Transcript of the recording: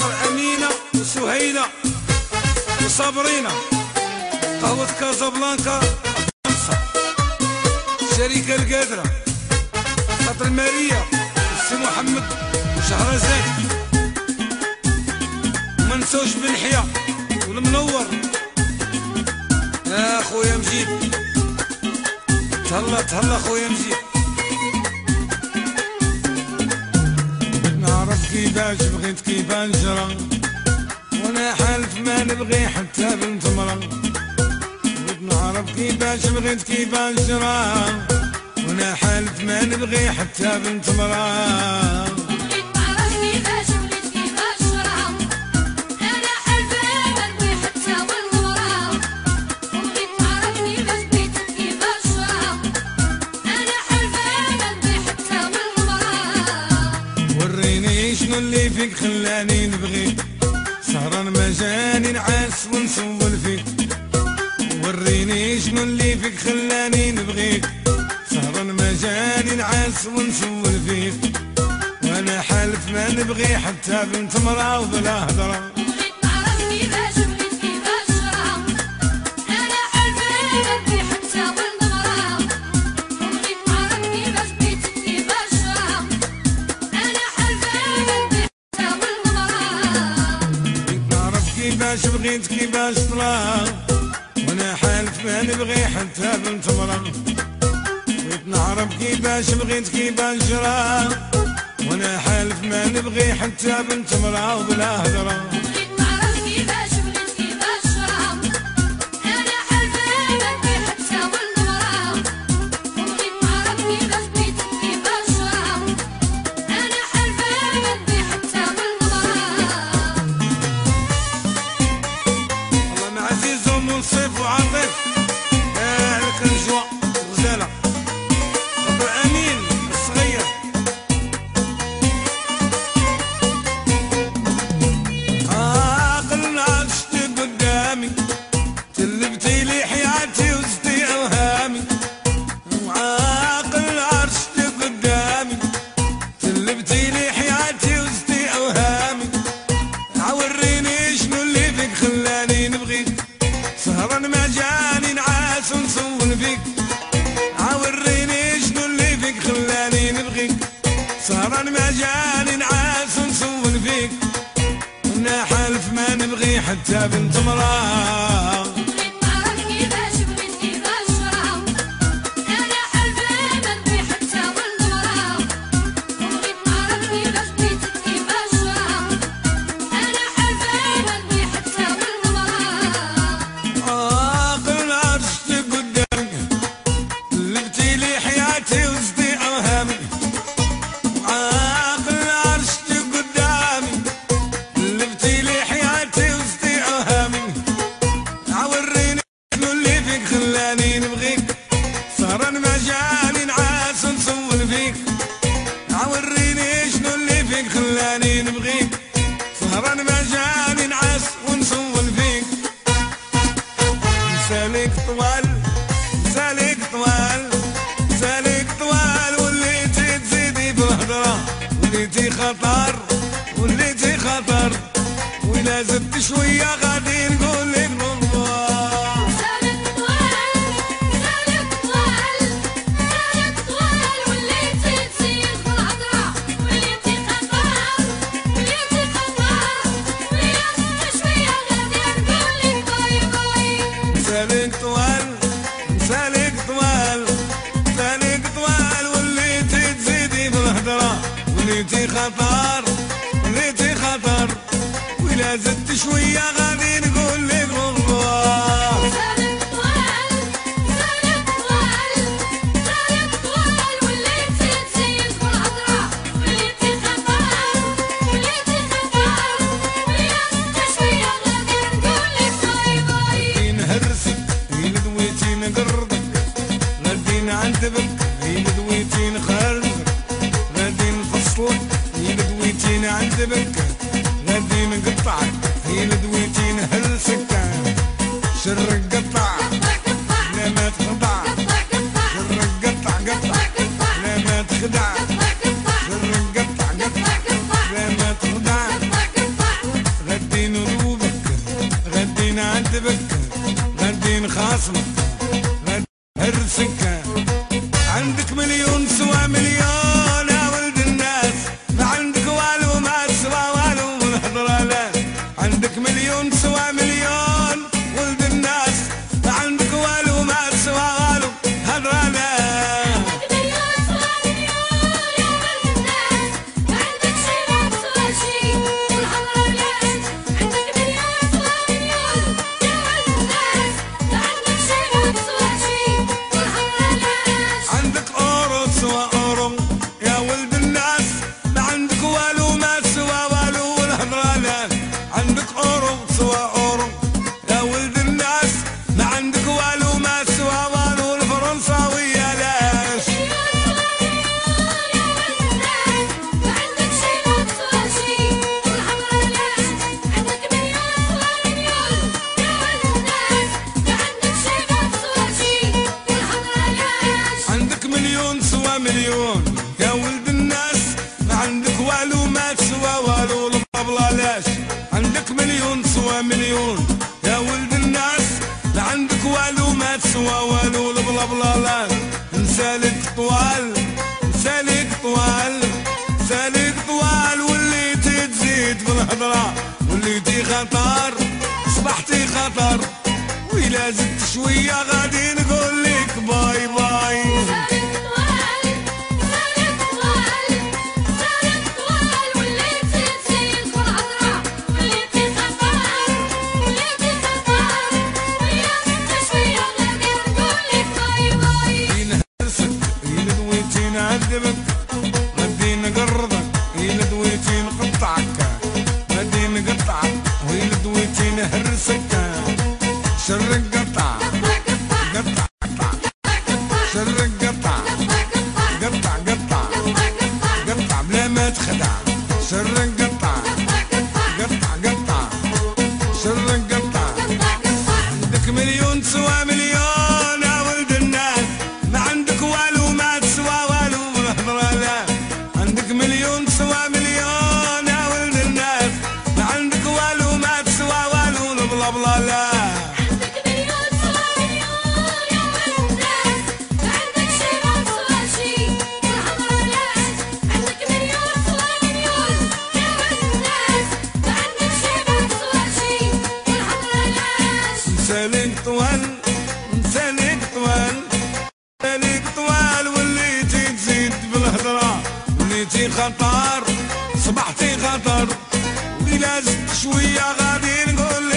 خاطر أمينة وسهيلة وصابرينة. قهوة كازابلانكا فرنسا. الشركة القادرة خاطر ماريا السي محمد وشهرزاد وما نسوش بنحيا والمنور. يا خويا مجيد تهلا تهلا خويا مجيد. كيفاش بغيت كيفاش جرى. وأنا حالف ما نبغي حتى بنت مرا بغيت نعرف كيفاش بغيت كيفاش جرى. وأنا حالف ما نبغي حتى بنت مرا اللي فيك خلاني نبغيك سهران مجاني نعاس ونسول فيك وريني شنو اللي فيك خلاني نبغيك سهران مجاني نعاس ونسول فيك وأنا حالف ما نبغي حتى بنت مرا وبلا هضره كيفاش بغيت كيفاش طلع وأنا حالف ما نبغي حتى بنت مرا بغيت نعرف كيفاش بغيت كيفاش جرى. وأنا حالف ما نبغي حتى بنت مرا وبلا هضره عزيز ومنصف نبغي حتى نبغيك سهران ما جاني نعاس ونسول فيك. عوريني شنو اللي فيك خلاني نبغيك. سهران ما جاني نعاس ونسول فيك. سالك طوال طوال طوال وليتي تزيدي بالهضرة وليتي خطر وليتي خطر. وإلا زدت شوية غادي نقول وليتي خطر وليتي خطر. وإلا زدت شوية غادي نقول لك والله غادي نهرسك الزبلكة غادي نقطع هي ندويتي نهل سكة. شرك قطع لا ما تخضع. شرك قطع قطع لا ما تخدع. شرك قطع قطع لا ما تخدع غادي نروبك غادي نعذبك غادي نخاصمك غادي هرسك عندك مليون سوا مليون. يا ولد الناس ما عندك والو ما تسوى والو البابلا لاش عندك مليون تسوى مليون. يا ولد الناس ما عندك والو ما تسوى والو البابلا لاش نسالك طوال نسالك طوال نسالك طوال. وليتي تزيد في وليتي خطر صبحتي خطر. وإلا زدت شوية غادي gedaan. Ze خطر صبحتي خطر ولازم شوية غادي نقول